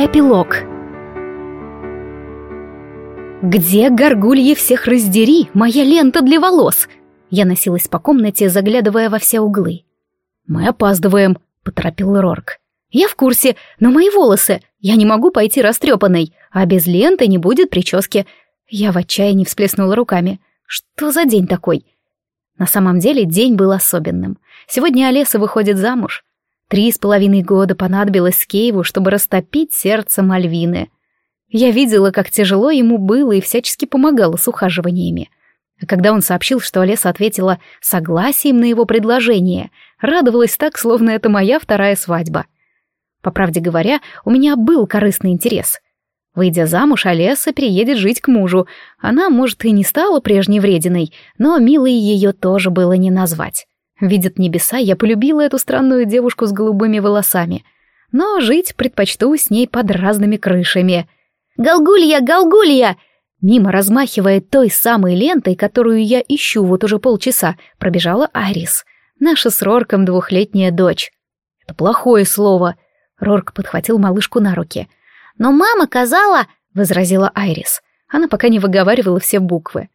Эпилог «Где, горгульи, всех раздери, моя лента для волос?» Я носилась по комнате, заглядывая во все углы. «Мы опаздываем», — поторопил Рорк. «Я в курсе, но мои волосы. Я не могу пойти растрепанной, а без ленты не будет прически». Я в отчаянии всплеснула руками. «Что за день такой?» На самом деле день был особенным. Сегодня Олеса выходит замуж. Три с половиной года понадобилось Скейву, чтобы растопить сердце Мальвины. Я видела, как тяжело ему было и всячески помогала с ухаживаниями. А когда он сообщил, что Олеса ответила согласием на его предложение, радовалась так, словно это моя вторая свадьба. По правде говоря, у меня был корыстный интерес. Выйдя замуж, Олеса переедет жить к мужу. Она, может, и не стала прежней врединой, но милой ее тоже было не назвать. Видят небеса, я полюбила эту странную девушку с голубыми волосами. Но жить предпочту с ней под разными крышами. «Галгулья, Галгулья!» Мимо размахивая той самой лентой, которую я ищу вот уже полчаса, пробежала Арис, наша с Рорком двухлетняя дочь. Это плохое слово. Рорк подхватил малышку на руки. «Но мама казала...» — возразила Айрис. Она пока не выговаривала все буквы.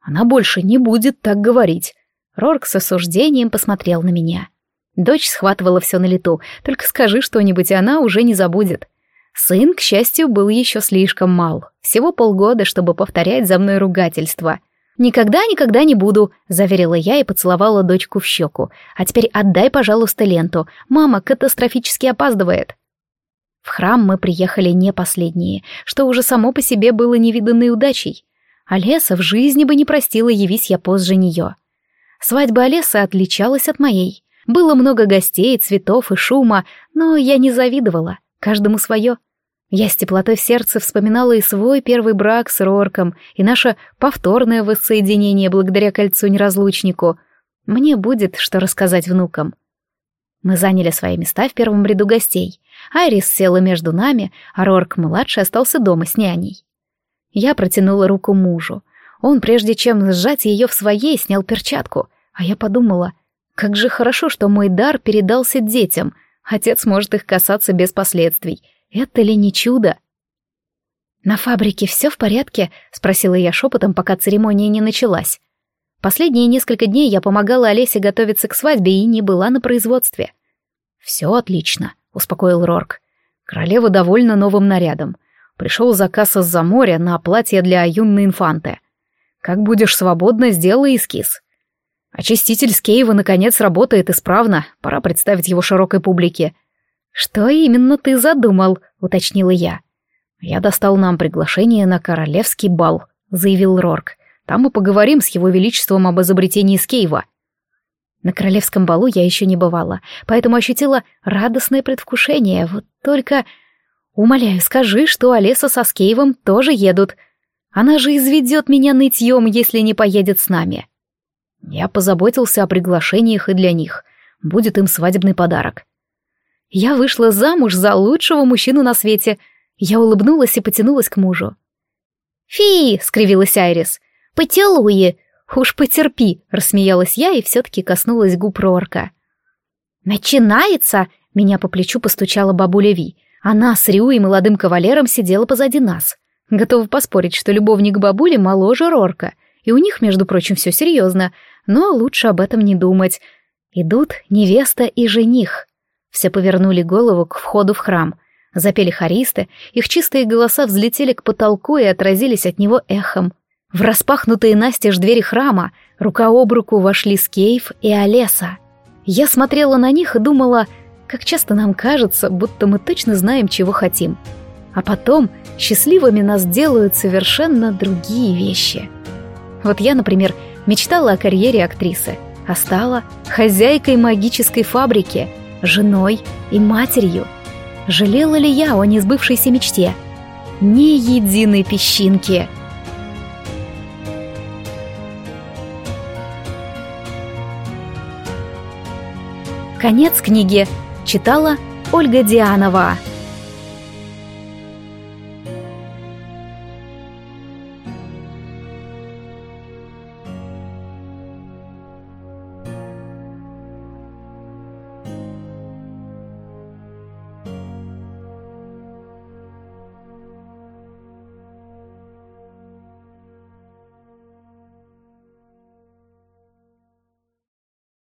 «Она больше не будет так говорить. Рорк с осуждением посмотрел на меня. Дочь схватывала все на лету, только скажи что-нибудь, и она уже не забудет. Сын, к счастью, был еще слишком мал. Всего полгода, чтобы повторять за мной ругательство. «Никогда-никогда не буду», — заверила я и поцеловала дочку в щеку. «А теперь отдай, пожалуйста, ленту. Мама катастрофически опаздывает». В храм мы приехали не последние, что уже само по себе было невиданной удачей. А Леса в жизни бы не простила, явись я позже нее. Свадьба Олесы отличалась от моей. Было много гостей, цветов и шума, но я не завидовала. Каждому свое. Я с теплотой в сердце вспоминала и свой первый брак с Рорком, и наше повторное воссоединение благодаря кольцу-неразлучнику. Мне будет что рассказать внукам. Мы заняли свои места в первом ряду гостей. Айрис села между нами, а Рорк-младший остался дома с няней. Я протянула руку мужу. Он, прежде чем сжать ее в своей, снял перчатку, а я подумала, как же хорошо, что мой дар передался детям. Отец может их касаться без последствий. Это ли не чудо? «На фабрике все в порядке?» — спросила я шепотом, пока церемония не началась. Последние несколько дней я помогала Олесе готовиться к свадьбе и не была на производстве. «Все отлично», — успокоил Рорк. Королева довольна новым нарядом. Пришел заказ из-за моря на платье для юной инфанты. Как будешь свободно, сделай эскиз. Очиститель Скеева наконец работает исправно, пора представить его широкой публике. «Что именно ты задумал?» — уточнила я. «Я достал нам приглашение на королевский бал», — заявил Рорк. «Там мы поговорим с его величеством об изобретении Скеева». На королевском балу я еще не бывала, поэтому ощутила радостное предвкушение. Вот только... Умоляю, скажи, что Олеса со Скеевом тоже едут. Она же изведет меня нытьем, если не поедет с нами. Я позаботился о приглашениях и для них. Будет им свадебный подарок. Я вышла замуж за лучшего мужчину на свете. Я улыбнулась и потянулась к мужу. «Фи!» — скривилась Айрис. «Поцелуи!» «Уж потерпи!» — рассмеялась я и все-таки коснулась губ Рорка. «Начинается!» — меня по плечу постучала бабуля Ви. Она с Рю и молодым кавалером сидела позади нас. Готова поспорить, что любовник бабули моложе Рорка, и у них, между прочим, все серьезно, но лучше об этом не думать. Идут невеста и жених. Все повернули голову к входу в храм. Запели хористы, их чистые голоса взлетели к потолку и отразились от него эхом. В распахнутые настежь двери храма рука об руку вошли Скейф и Олеса. Я смотрела на них и думала, как часто нам кажется, будто мы точно знаем, чего хотим — а потом счастливыми нас делают совершенно другие вещи. Вот я, например, мечтала о карьере актрисы, а стала хозяйкой магической фабрики, женой и матерью. Жалела ли я о несбывшейся мечте? Ни единой песчинки. Конец книги. Читала Ольга Дианова.